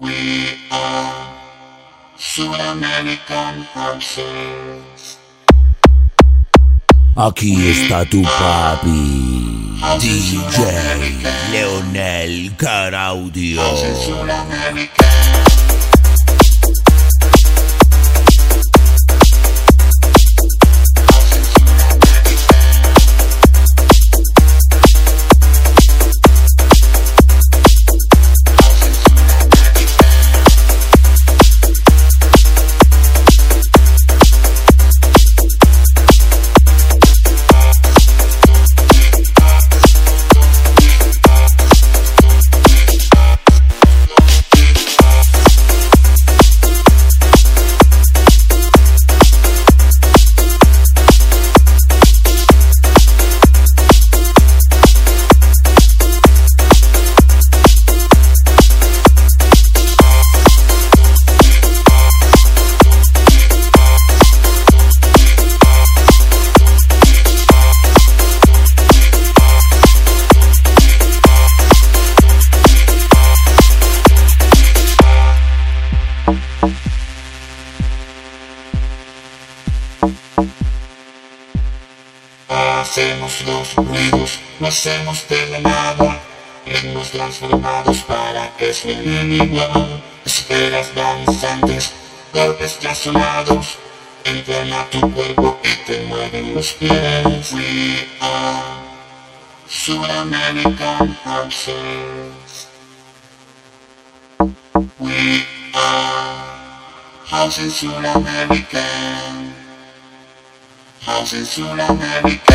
We are South American houses. Aquí está tu papi, DJ Leonel Caraudio. Hacemos los ruidos, no hacemos de la nada. Hemos transformados para que suenen igual. Esferas danzantes, golpes ya sonados. Entran a tu cuerpo y te mueven los pies. We are South American houses. We are houses South hace Sudamérica.